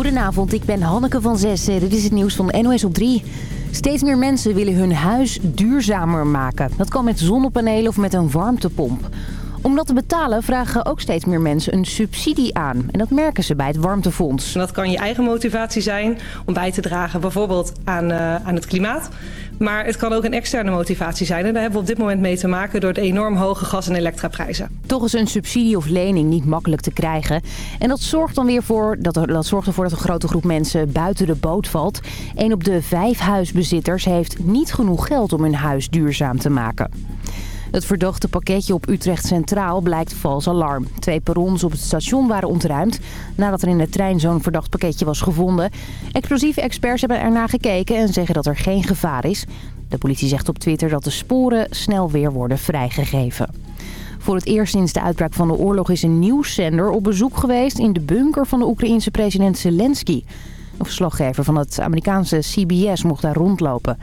Goedenavond, ik ben Hanneke van Zessen. Dit is het nieuws van NOS op 3. Steeds meer mensen willen hun huis duurzamer maken. Dat kan met zonnepanelen of met een warmtepomp. Om dat te betalen vragen ook steeds meer mensen een subsidie aan. En dat merken ze bij het warmtefonds. Dat kan je eigen motivatie zijn om bij te dragen bijvoorbeeld aan, uh, aan het klimaat. Maar het kan ook een externe motivatie zijn. En daar hebben we op dit moment mee te maken door de enorm hoge gas- en elektraprijzen. Toch is een subsidie of lening niet makkelijk te krijgen. En dat zorgt dan weer voor dat, er, dat zorgt ervoor dat een grote groep mensen buiten de boot valt. Een op de vijf huisbezitters heeft niet genoeg geld om hun huis duurzaam te maken. Het verdachte pakketje op Utrecht Centraal blijkt vals alarm. Twee perrons op het station waren ontruimd nadat er in de trein zo'n verdacht pakketje was gevonden. Explosieve experts hebben ernaar gekeken en zeggen dat er geen gevaar is. De politie zegt op Twitter dat de sporen snel weer worden vrijgegeven. Voor het eerst sinds de uitbraak van de oorlog is een nieuwszender op bezoek geweest in de bunker van de Oekraïense president Zelensky. Een verslaggever van het Amerikaanse CBS mocht daar rondlopen.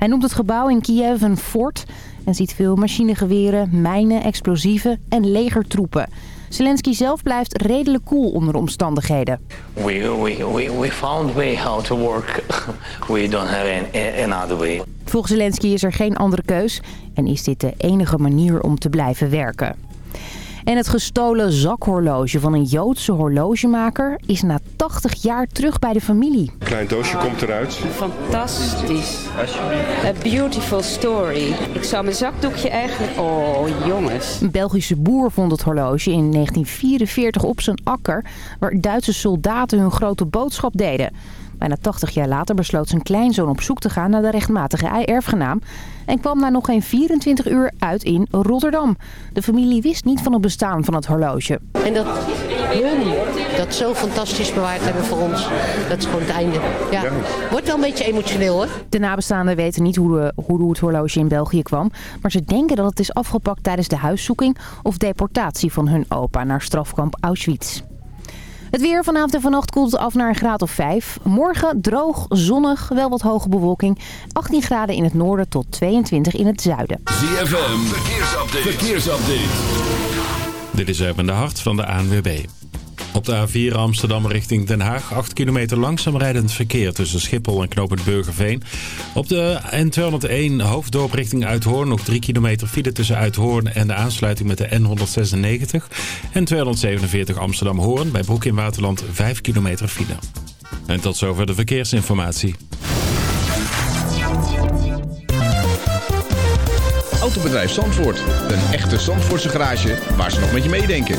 Hij noemt het gebouw in Kiev een fort en ziet veel machinegeweren, mijnen, explosieven en legertroepen. Zelensky zelf blijft redelijk cool onder de omstandigheden. We, we, we, we found way how to work. We don't have another way. Volgens Zelensky is er geen andere keus en is dit de enige manier om te blijven werken. En het gestolen zakhorloge van een Joodse horlogemaker is na 80 jaar terug bij de familie. Een klein doosje komt eruit. Fantastisch. A beautiful story. Ik zou mijn zakdoekje eigenlijk... Oh, jongens. Een Belgische boer vond het horloge in 1944 op zijn akker... waar Duitse soldaten hun grote boodschap deden. Bijna 80 jaar later besloot zijn kleinzoon op zoek te gaan naar de rechtmatige erfgenaam. En kwam na nog geen 24 uur uit in Rotterdam. De familie wist niet van het bestaan van het horloge. En dat hun dat zo fantastisch bewaard hebben voor ons, dat is gewoon het einde. Ja. Wordt wel een beetje emotioneel hoor. De nabestaanden weten niet hoe, de, hoe het horloge in België kwam. Maar ze denken dat het is afgepakt tijdens de huiszoeking of deportatie van hun opa naar strafkamp Auschwitz. Het weer vanavond en vannacht koelt af naar een graad of 5. Morgen droog, zonnig, wel wat hoge bewolking. 18 graden in het noorden tot 22 in het zuiden. ZFM, verkeersupdate. verkeersupdate. Dit is even de hart van de ANWB. Op de A4 Amsterdam richting Den Haag. 8 kilometer langzaam rijdend verkeer tussen Schiphol en Knopend Burgerveen. Op de N201 Hoofddorp richting Uithoorn. Nog 3 kilometer file tussen Uithoorn en de aansluiting met de N196. En 247 Amsterdam Hoorn. Bij Broek in Waterland 5 kilometer file. En tot zover de verkeersinformatie. Autobedrijf Zandvoort. Een echte Zandvoortse garage waar ze nog met je meedenken.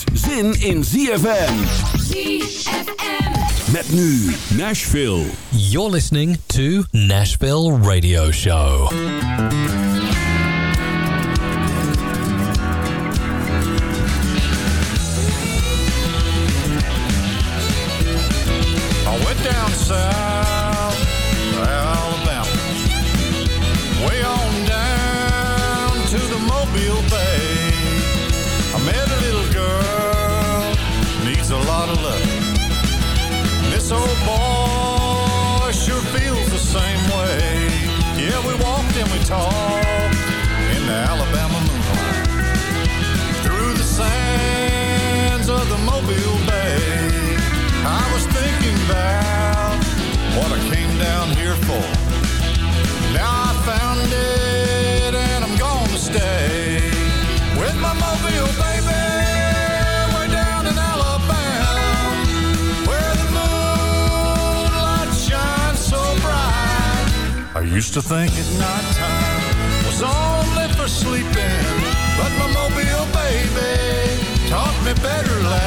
zin in ZFM. ZFM. Met nu Nashville. You're listening to Nashville Radio Show. I went down south talked in the Alabama moonlight through the sands of the Mobile Bay. I was thinking about what I came down here for. Now I found it and I'm gonna stay with my mobile baby. Used to think at nighttime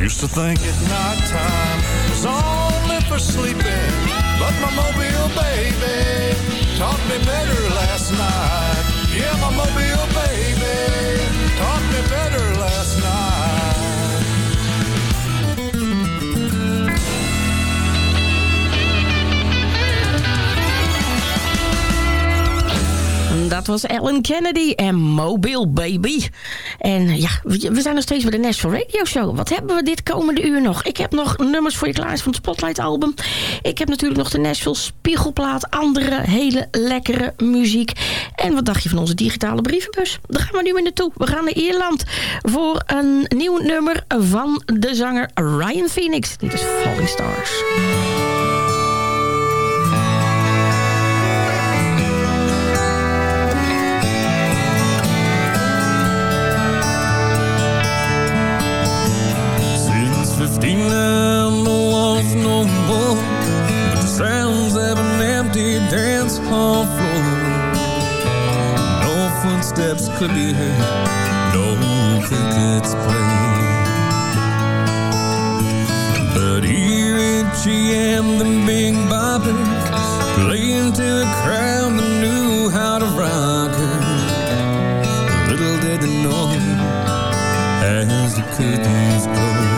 Used to think at night time was only for sleeping, but my mobile baby taught me better last night. Yeah, my mobile baby taught me better last night. Dat was Ellen Kennedy en Mobile Baby. En ja, we zijn nog steeds bij de Nashville Radio Show. Wat hebben we dit komende uur nog? Ik heb nog nummers voor je klaar van het Spotlight album. Ik heb natuurlijk nog de Nashville Spiegelplaat. Andere hele lekkere muziek. En wat dacht je van onze digitale brievenbus? Daar gaan we nu mee naartoe. We gaan naar Ierland voor een nieuw nummer van de zanger Ryan Phoenix. Dit is Falling Stars. Footsteps could be heard. No crickets play But here Richie and the Big Bopper Playing to a crowd that knew how to rock her Little did they know as the curtains closed.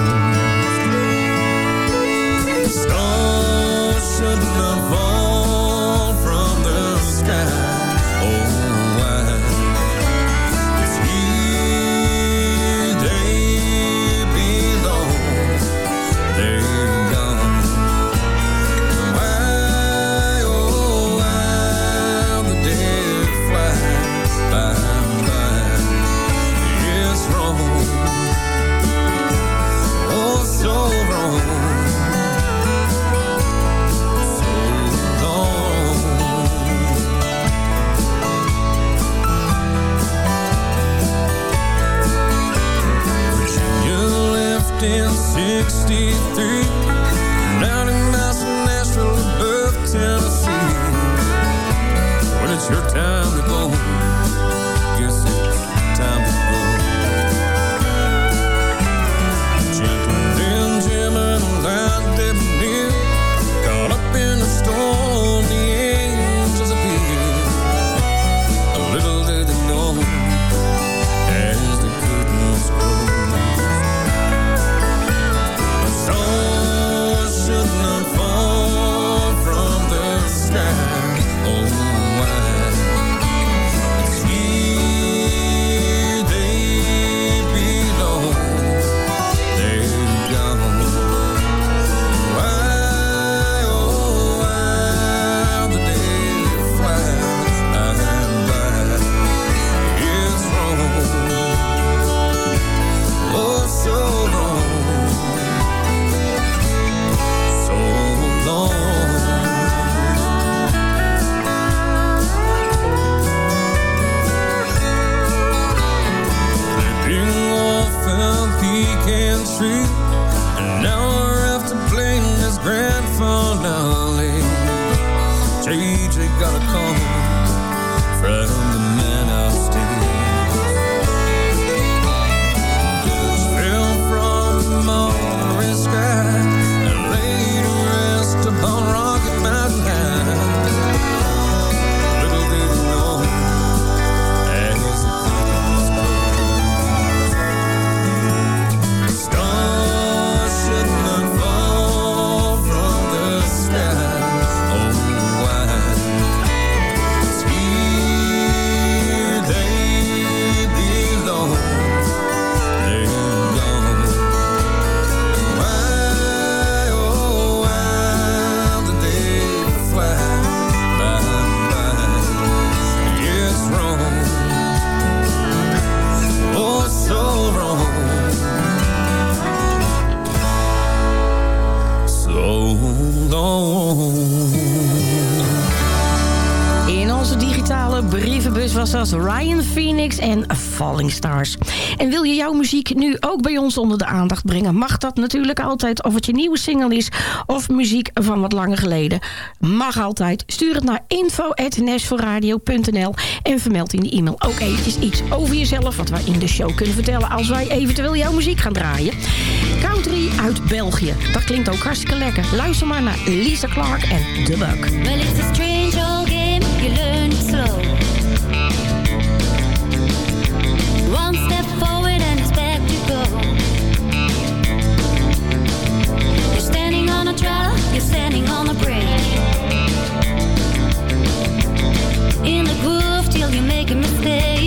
En wil je jouw muziek nu ook bij ons onder de aandacht brengen... mag dat natuurlijk altijd, of het je nieuwe single is... of muziek van wat langer geleden. Mag altijd. Stuur het naar info.nashvilleradio.nl en vermeld in die e-mail ook eventjes iets over jezelf... wat wij in de show kunnen vertellen als wij eventueel jouw muziek gaan draaien. Country uit België. Dat klinkt ook hartstikke lekker. Luister maar naar Lisa Clark en The Buck. Well, In the groove till you make a mistake.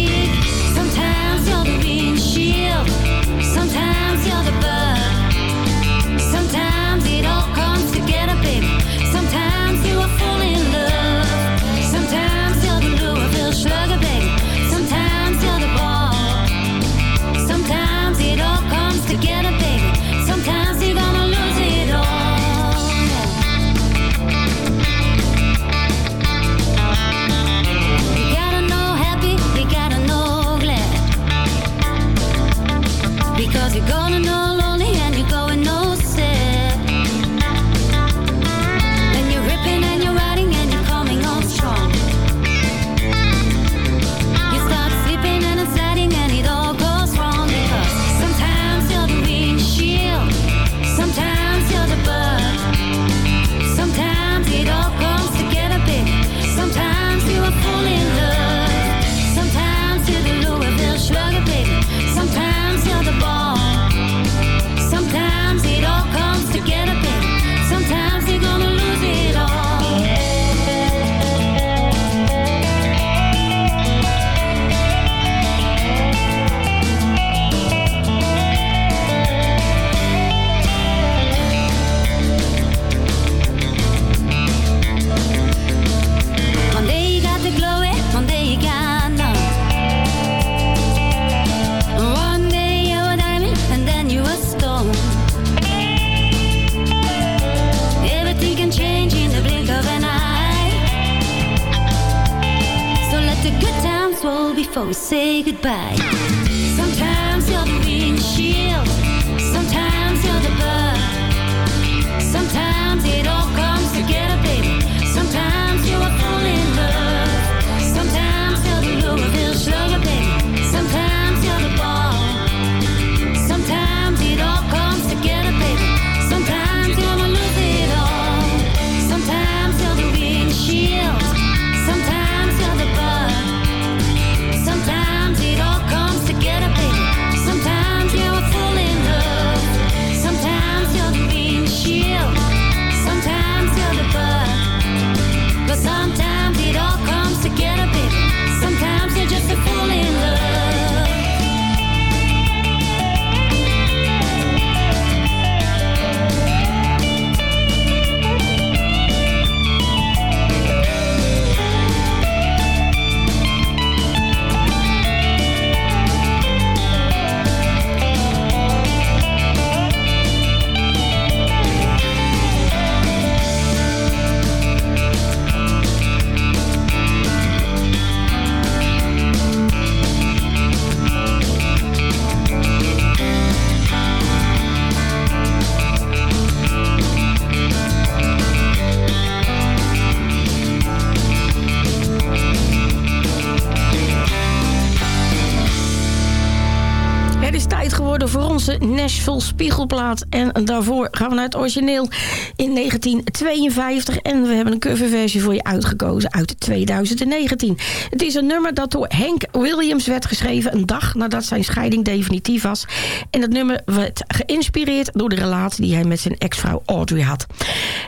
Spiegelplaat. Daarvoor gaan we naar het origineel in 1952. En we hebben een coverversie voor je uitgekozen uit 2019. Het is een nummer dat door Hank Williams werd geschreven... een dag nadat zijn scheiding definitief was. En het nummer werd geïnspireerd door de relatie... die hij met zijn ex-vrouw Audrey had.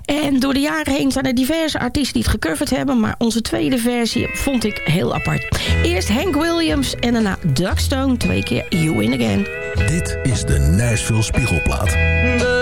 En door de jaren heen zijn er diverse artiesten die het gecoverd hebben... maar onze tweede versie vond ik heel apart. Eerst Hank Williams en daarna Doug Stone. Twee keer You Win Again. Dit is de Nashville Spiegelplaat.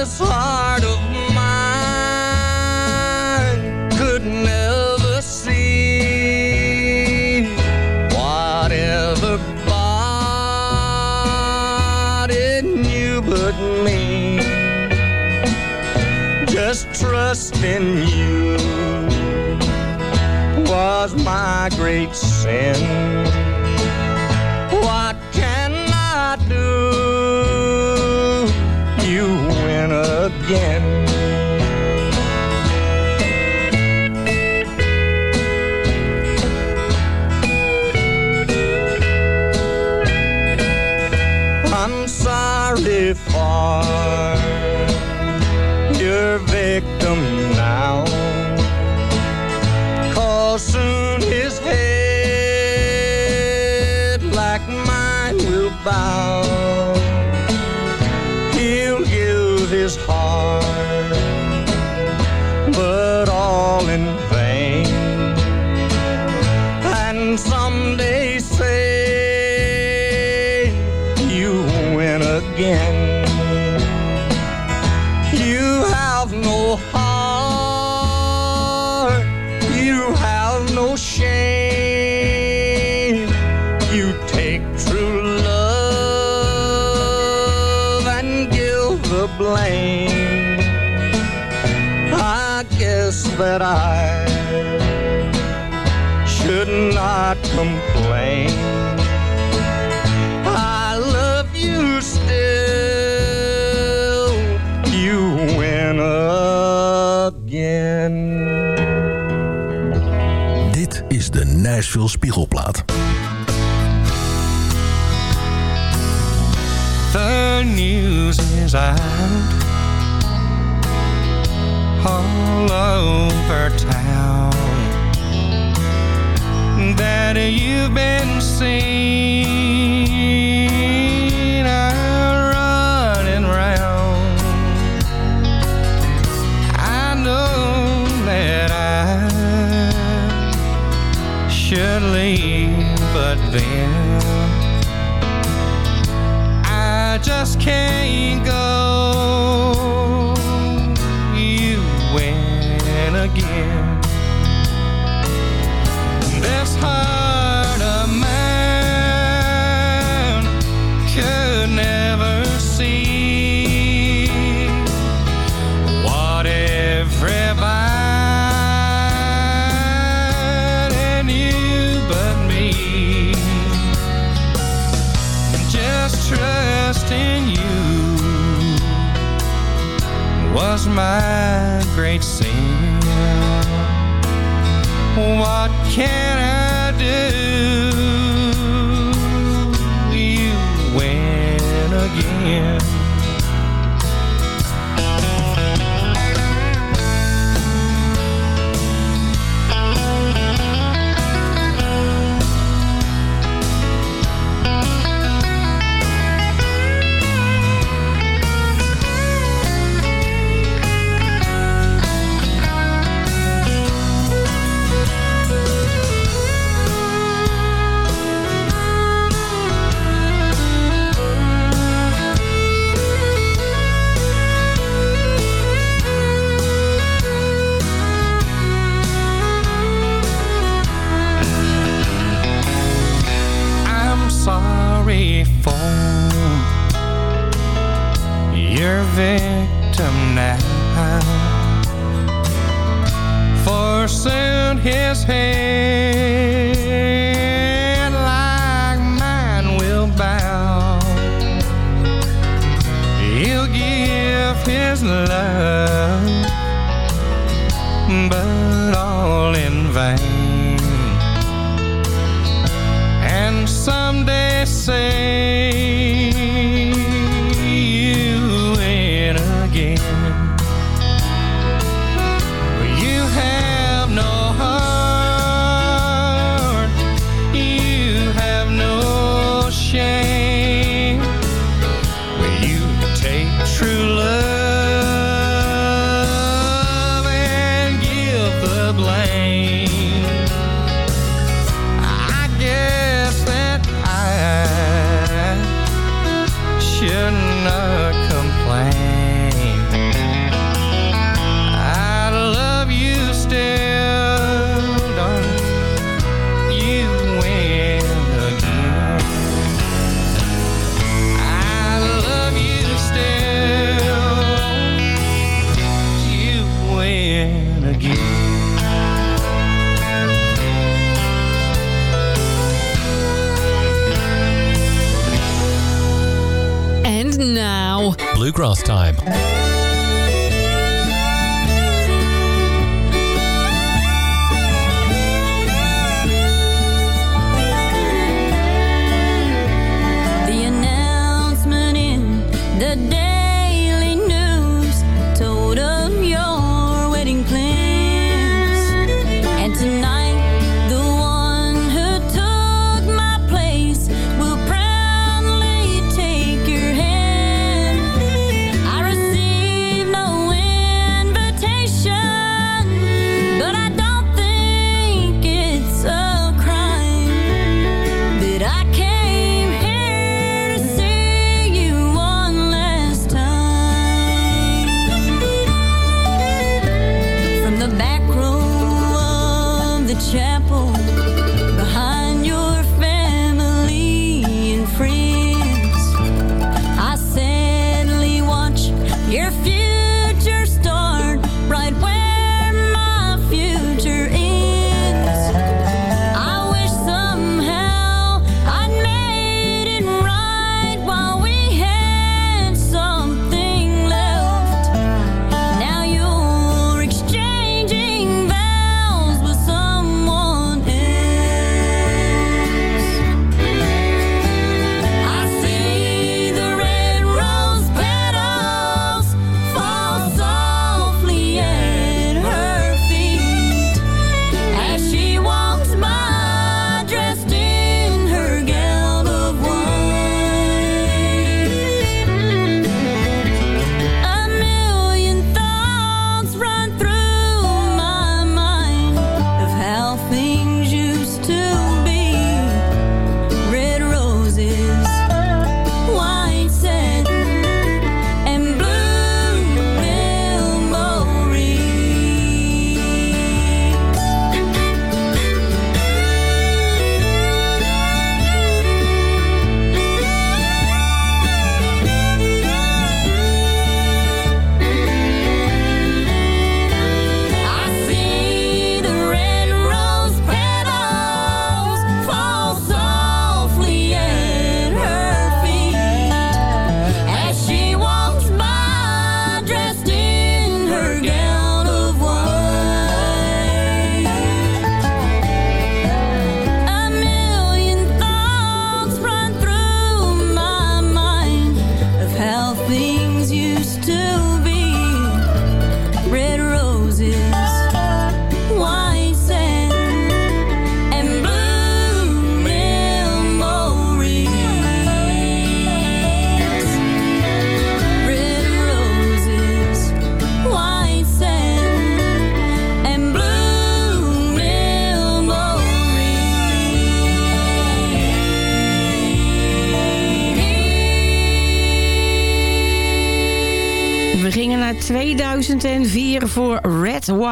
This heart of mine could never see whatever body knew but me. Just trust in you was my great sin. that I should not complain. I love you still, you win again. Dit is de Nashville Spiegelplaat. The news is out. all over town that you've been seen out running round. I know that I should leave, but then I just can't go. bluegrass time.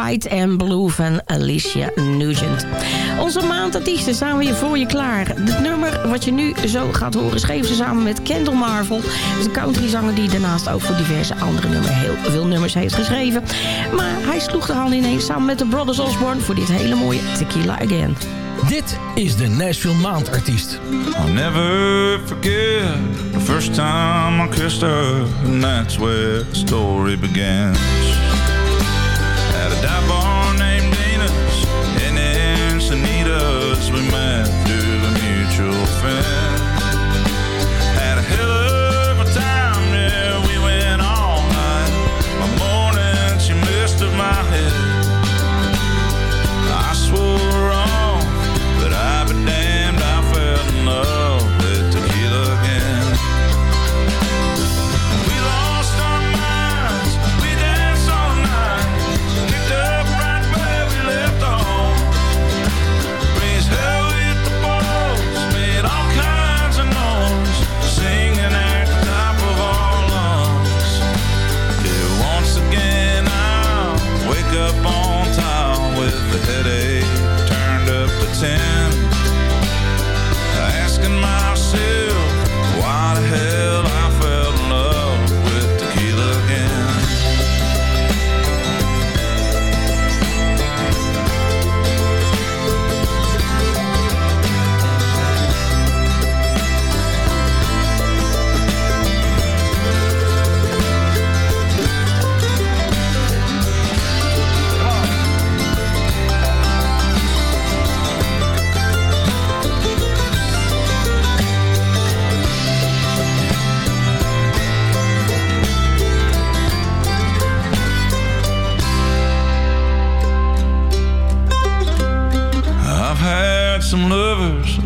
White and Blue van Alicia Nugent. Onze maandartiesten staan hier voor je klaar. Het nummer wat je nu zo gaat horen schreef ze samen met Kendall Marvel. De countryzanger die daarnaast ook voor diverse andere nummers heel veel nummers heeft geschreven. Maar hij sloeg de hand ineens samen met de Brothers Osborne voor dit hele mooie Tequila Again. Dit is de Nashville Maandartiest. I'll never forget the first time I kissed her. And that's where the story begins. friend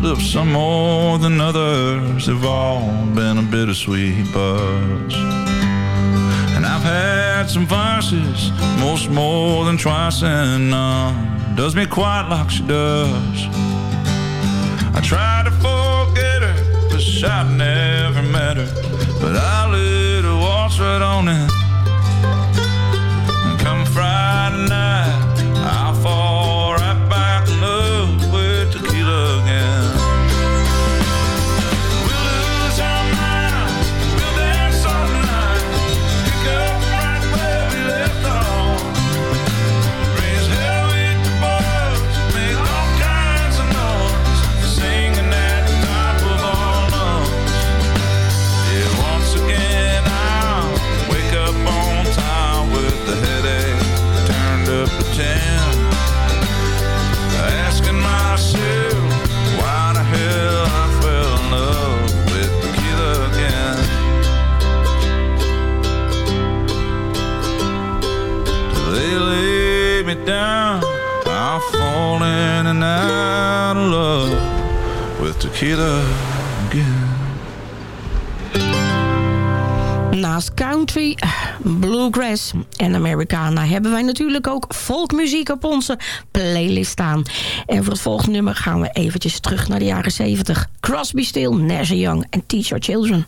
live, some more than others, have all been a bittersweet buzz. And I've had some vices, most more than twice, and none does me quite like she does. I try to forget her, wish I'd never met her, but I let her waltz right on in. Again. Naast country, bluegrass en Americana hebben wij natuurlijk ook folkmuziek op onze playlist staan. En voor het volgende nummer gaan we eventjes terug naar de jaren 70. Crosby, Still, Nash Young en Teach Your Children.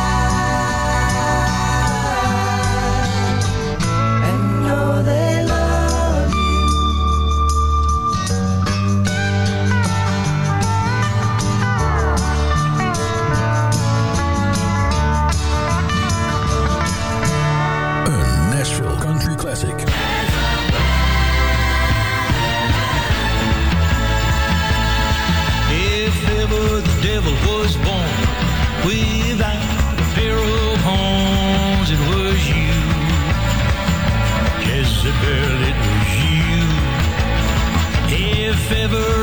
devil was born without a pair of horns. It was you, Jezebel. It was you. If ever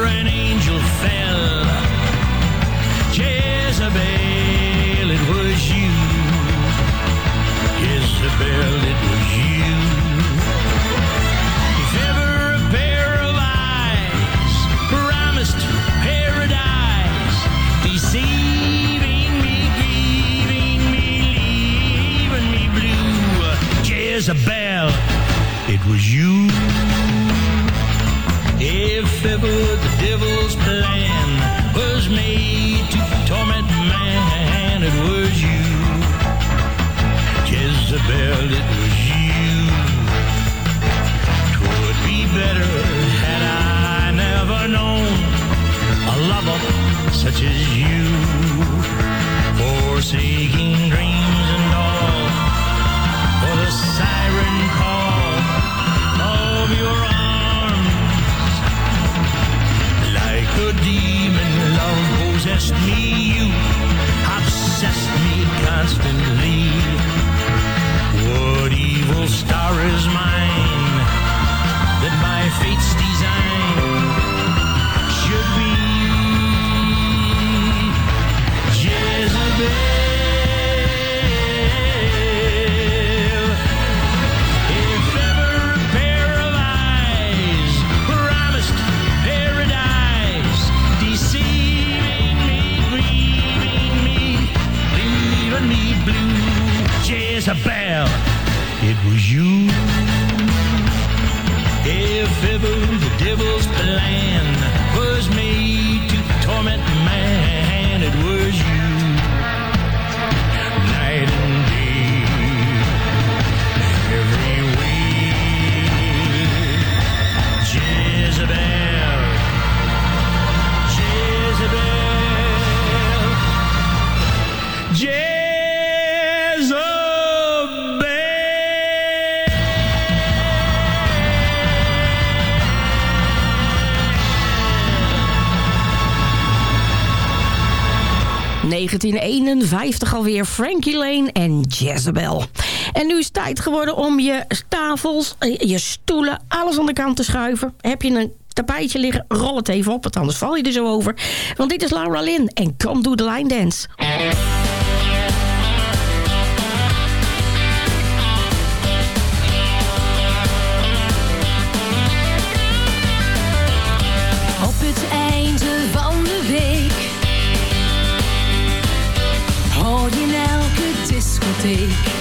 the devil's plan was made to torment man, it was you. Jezebel, it was you. Twould be better had I never known a lover such as you. Forsaking dreams alweer Frankie Lane en Jezebel. En nu is het tijd geworden om je tafels, eh, je stoelen, alles aan de kant te schuiven. Heb je een tapijtje liggen, rol het even op, want anders val je er zo over. Want dit is Laura Lynn en Come Do The Line Dance. Elke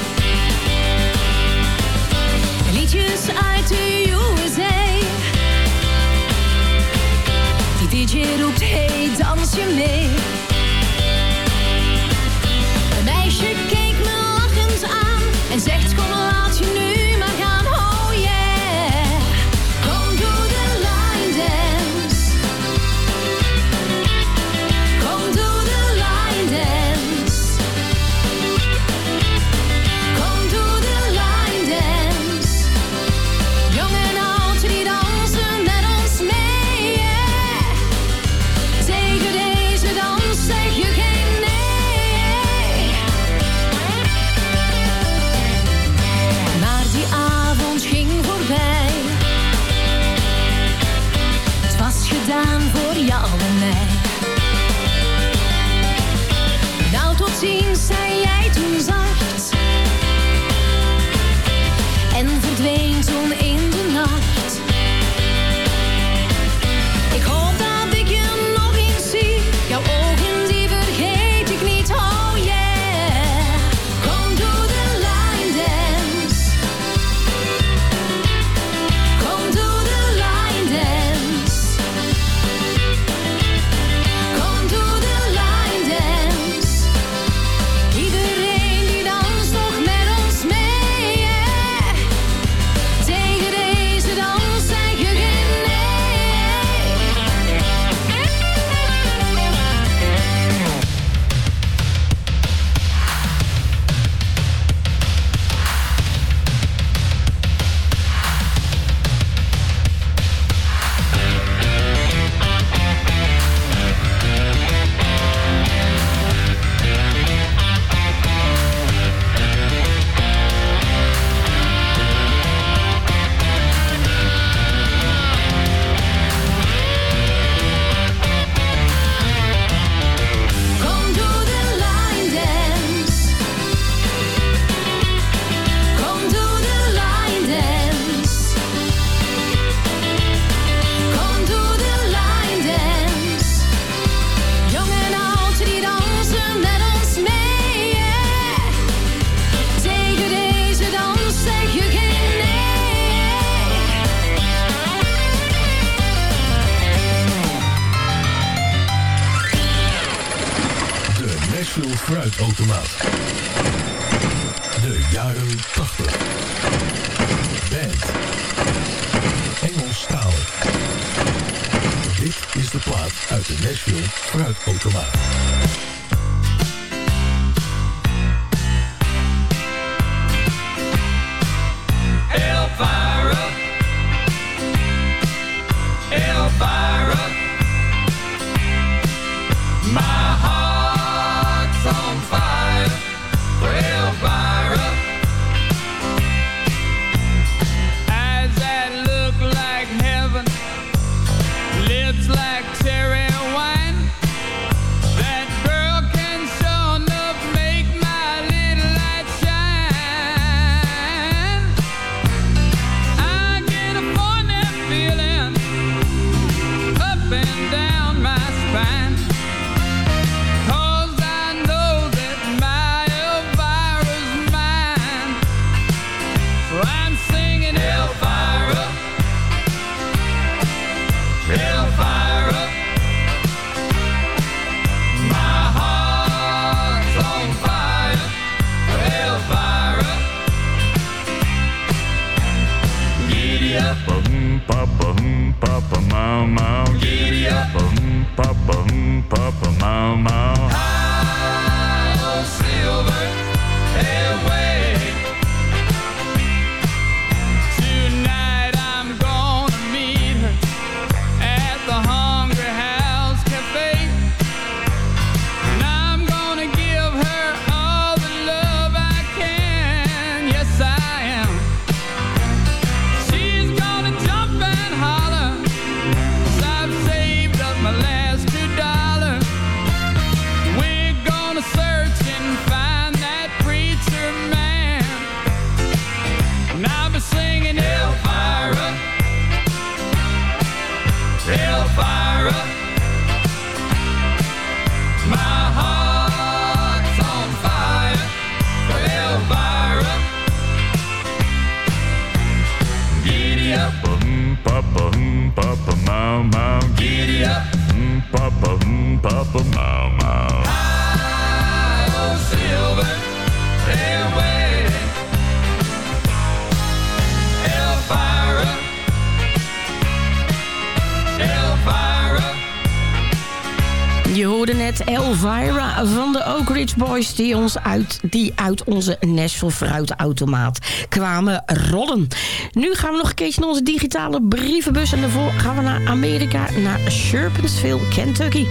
Boys... die, ons uit, die uit onze Nashville fruitautomaat kwamen rollen. Nu gaan we nog een keertje naar onze digitale brievenbus... en daarvoor gaan we naar Amerika, naar Sherpensville, Kentucky.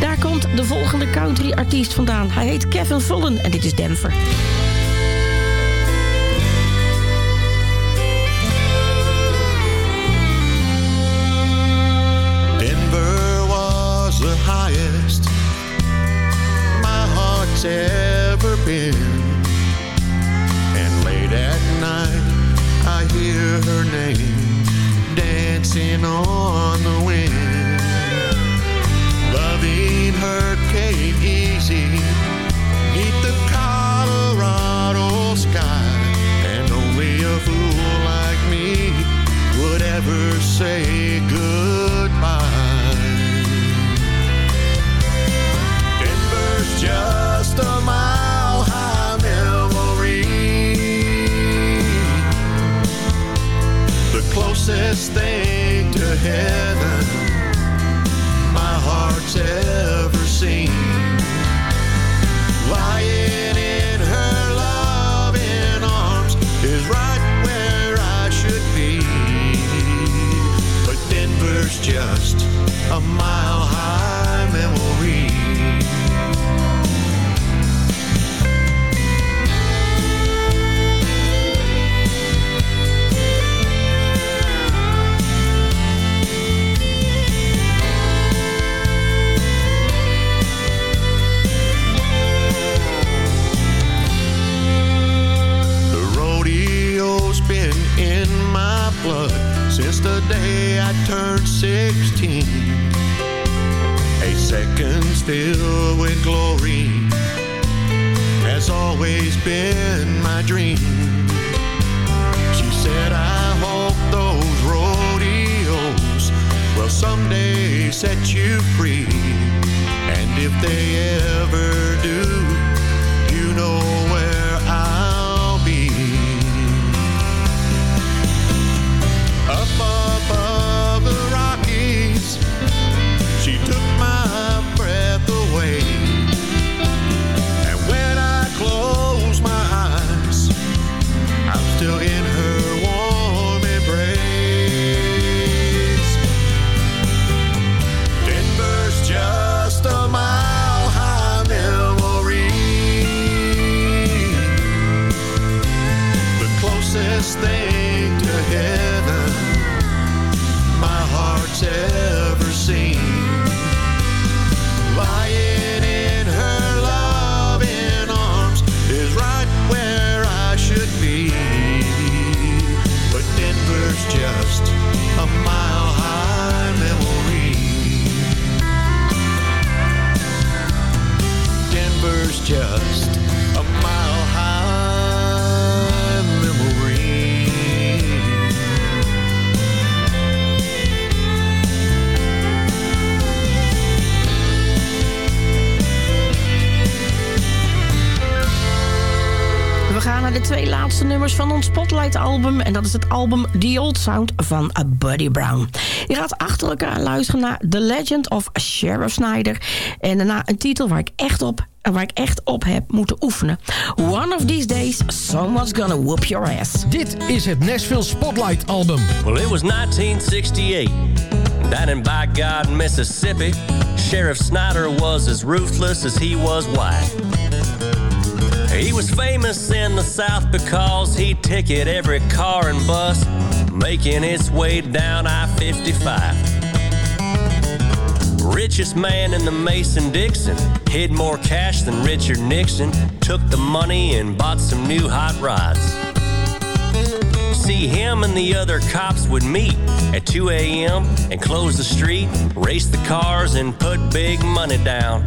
Daar komt de volgende country-artiest vandaan. Hij heet Kevin Vullen en dit is. Denver dancing on the wind. Loving her came easy neath the Colorado sky. And only a fool like me would ever say goodbye. Denver's just a mile high memory. The closest thing heaven my heart's ever seen. Lying in her loving arms is right where I should be. But Denver's just a mile day I turned 16. A seconds filled with glory has always been my dream. She said, I hope those rodeos will someday set you free. And if they ever do, you know twee laatste nummers van ons Spotlight-album. En dat is het album The Old Sound van Buddy Brown. Je gaat achter elkaar luisteren naar The Legend of Sheriff Snyder. En daarna een titel waar ik echt op, waar ik echt op heb moeten oefenen. One of these days, someone's gonna whoop your ass. Dit is het Nashville Spotlight album. Well, it was 1968. Down in By God, Mississippi, Sheriff Snyder was as ruthless as he was white. He was famous in the South because he'd ticket every car and bus making its way down I 55. Richest man in the Mason Dixon hid more cash than Richard Nixon, took the money and bought some new hot rods. See, him and the other cops would meet at 2 a.m. and close the street, race the cars, and put big money down.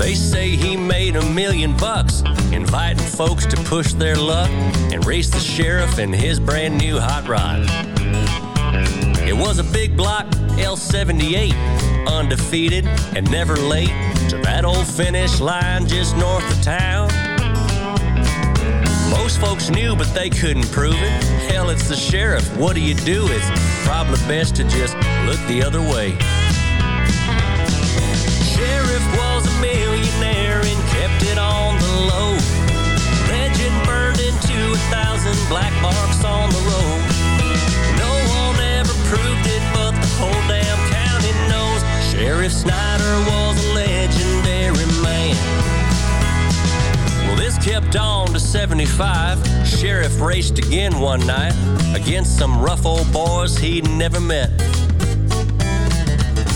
They say he made a million bucks, inviting folks to push their luck and race the sheriff in his brand new hot rod. It was a big block L78, undefeated and never late to that old finish line just north of town. Most folks knew, but they couldn't prove it. Hell, it's the sheriff. What do you do? It's probably best to just look the other way. Sheriff was a millionaire and kept it on the low. Legend burned into a thousand black marks on the road. No one ever proved it, but the whole damn county knows Sheriff Snyder was a legendary man. Well, this kept on to 75. Sheriff raced again one night against some rough old boys he'd never met.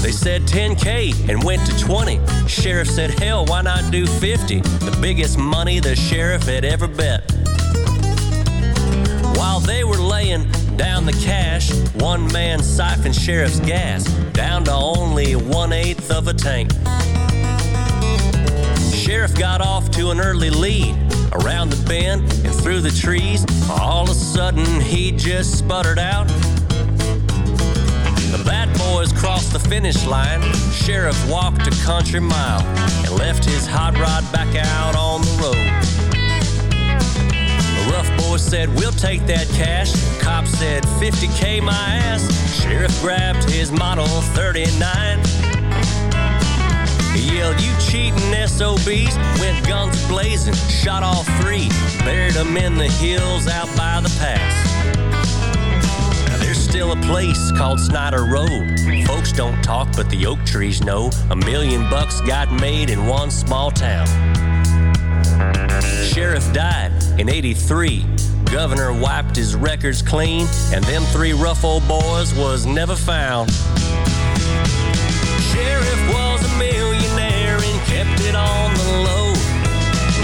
They said 10K and went to 20. Sheriff said, hell, why not do 50? The biggest money the sheriff had ever bet. While they were laying down the cash, one man siphoned Sheriff's gas down to only one eighth of a tank. Sheriff got off to an early lead around the bend and through the trees. All of a sudden, he just sputtered out. The bad boys crossed the finish line. Sheriff walked a country mile and left his hot rod back out on the road. The rough boys said, We'll take that cash. Cop said, 50K my ass. Sheriff grabbed his Model 39. He yelled, You cheating SOBs. Went guns blazing, shot all three. Buried them in the hills out by the pass. Still a place called Snyder Road. Folks don't talk, but the oak trees know. A million bucks got made in one small town. Sheriff died in 83. Governor wiped his records clean, and them three rough old boys was never found. Sheriff was a millionaire and kept it on the low.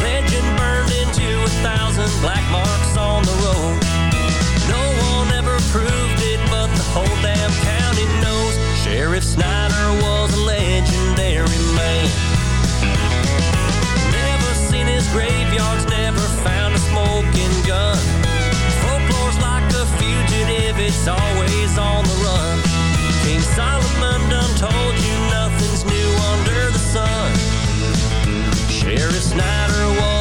Legend burned into a thousand black marks Sheriff Snyder was a legendary man. Never seen his graveyards, never found a smoking gun. Folklore's like a fugitive, it's always on the run. King Solomon done told you nothing's new under the sun. Sheriff Snyder was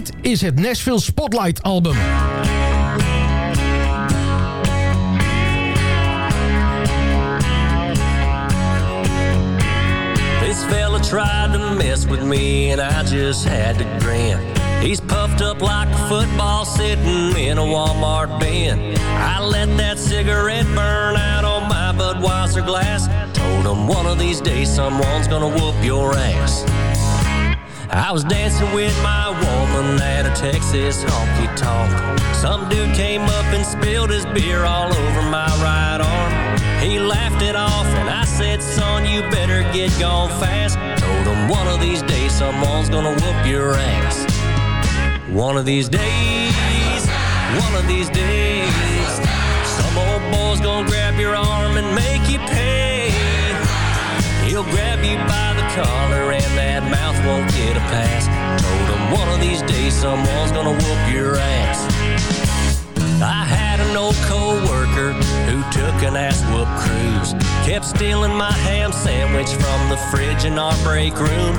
Dit is het Nashville Spotlight album. This fella tried to mess with me and I just had to grin. He's puffed up like a football sitting in a Walmart bin. I let that cigarette burn out on my Budweiser glass. Told him one of these days someone's gonna whoop your ass. I was dancing with my woman at a Texas honky tonk. Some dude came up and spilled his beer all over my right arm. He laughed it off and I said, son, you better get gone fast. Told him one of these days someone's gonna whoop your ass. One of these days, one of these days, some old boy's gonna grab your arm and make you pay. He'll grab you by the collar and that mouth won't get a pass. Told him one of these days someone's gonna whoop your ass. I had an old co-worker who took an ass whoop cruise. Kept stealing my ham sandwich from the fridge in our break room.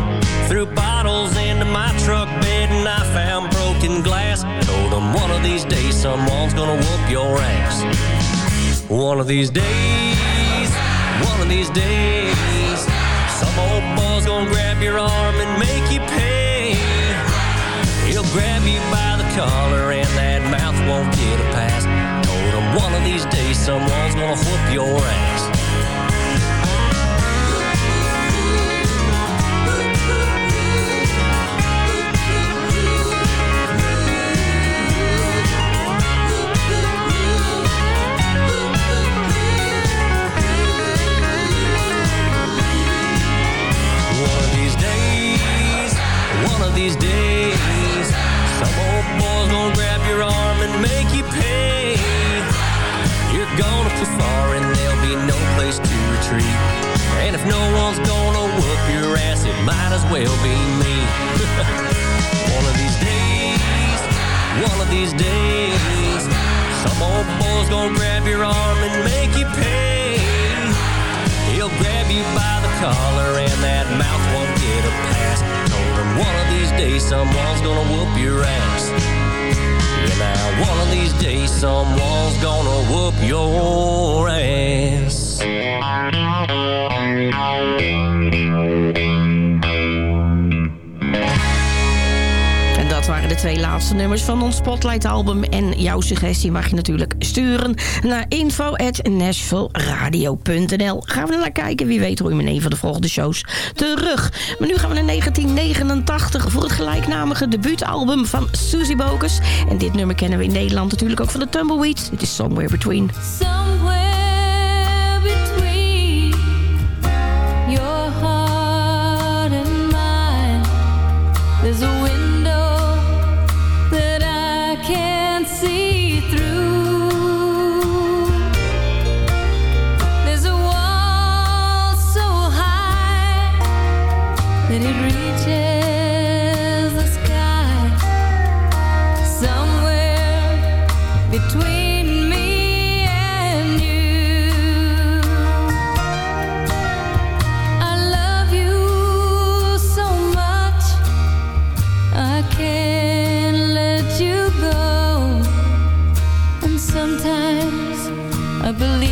Threw bottles into my truck bed and I found broken glass. Told him one of these days someone's gonna whoop your ass. One of these days, one of these days, some old boy's gonna grab your arm and make you pay. He'll grab you by the collar and that mouth won't get a pass. Told him one of these days someone's gonna whoop your ass. These days, some old boy's gonna grab your arm and make you pay. You're gonna too far and there'll be no place to retreat. And if no one's gonna whoop your ass, it might as well be me. one of these days, one of these days, some old boy's gonna grab your arm and make you pay. He'll grab you by the collar and that mouth won't get a pass. Told him one of these days someone's gonna whoop your ass. Yeah, now one of these days someone's gonna whoop your ass. Waren de twee laatste nummers van ons Spotlight album. En jouw suggestie mag je natuurlijk sturen naar info.nashvilleradio.nl. Gaan we er naar kijken. Wie weet hoor je in een van de volgende shows terug. Maar nu gaan we naar 1989 voor het gelijknamige debuutalbum van Susie Bokus. En dit nummer kennen we in Nederland natuurlijk ook van de Tumbleweeds. Dit is Somewhere Between. I believe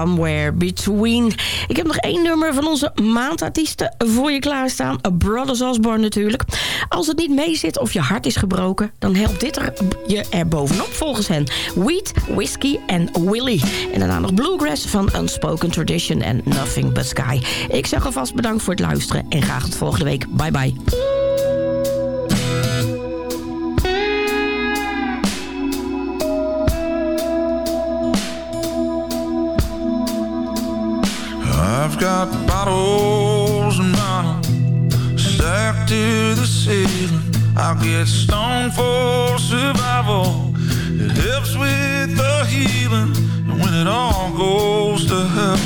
Somewhere Between. Ik heb nog één nummer van onze maandartiesten voor je klaarstaan. Brothers Osborne natuurlijk. Als het niet mee zit of je hart is gebroken... dan helpt dit er, je er bovenop volgens hen. Wheat, Whiskey en Willy. En daarna nog Bluegrass van Unspoken Tradition en Nothing But Sky. Ik zeg alvast bedankt voor het luisteren en graag tot volgende week. Bye bye. Got bottles and bottles stacked to the ceiling. I'll get stoned for survival. It helps with the healing. And when it all goes to hell,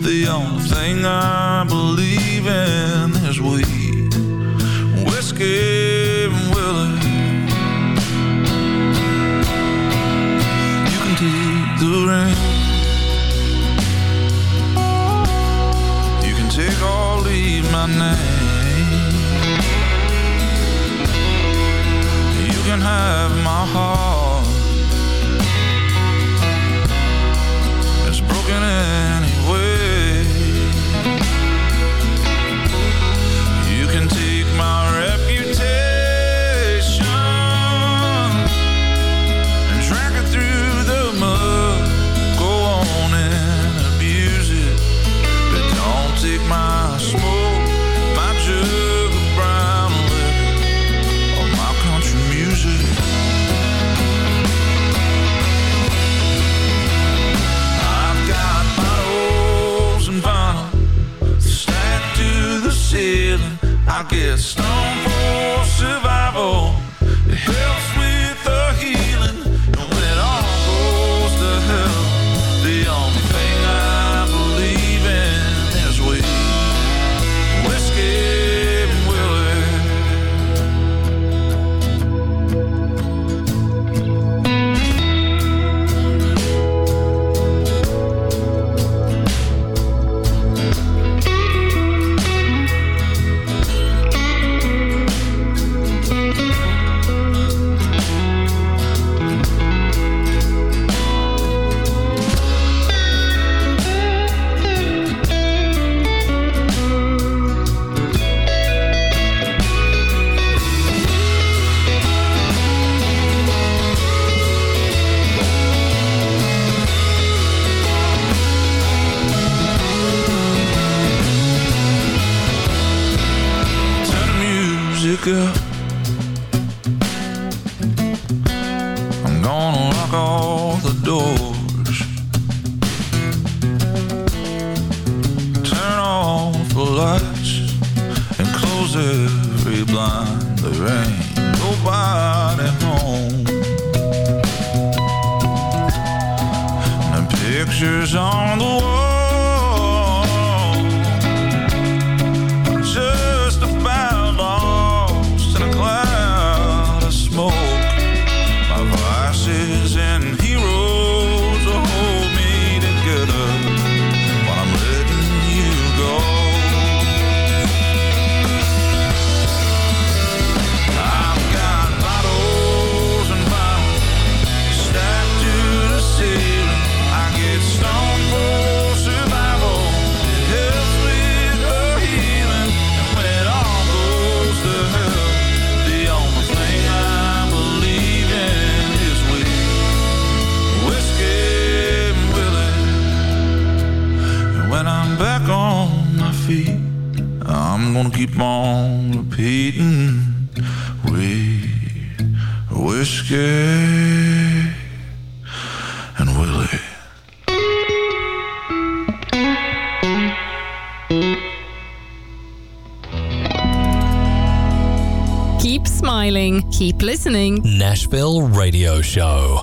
the only thing I believe in is weed, whiskey, and Willie. You can take the rain. Leave my name. You can have my heart. It's broken anyway. Nobody home. And pictures on the wall. Gonna keep on repeating weed, whiskey, and Willie. Keep smiling, keep listening. Nashville Radio Show.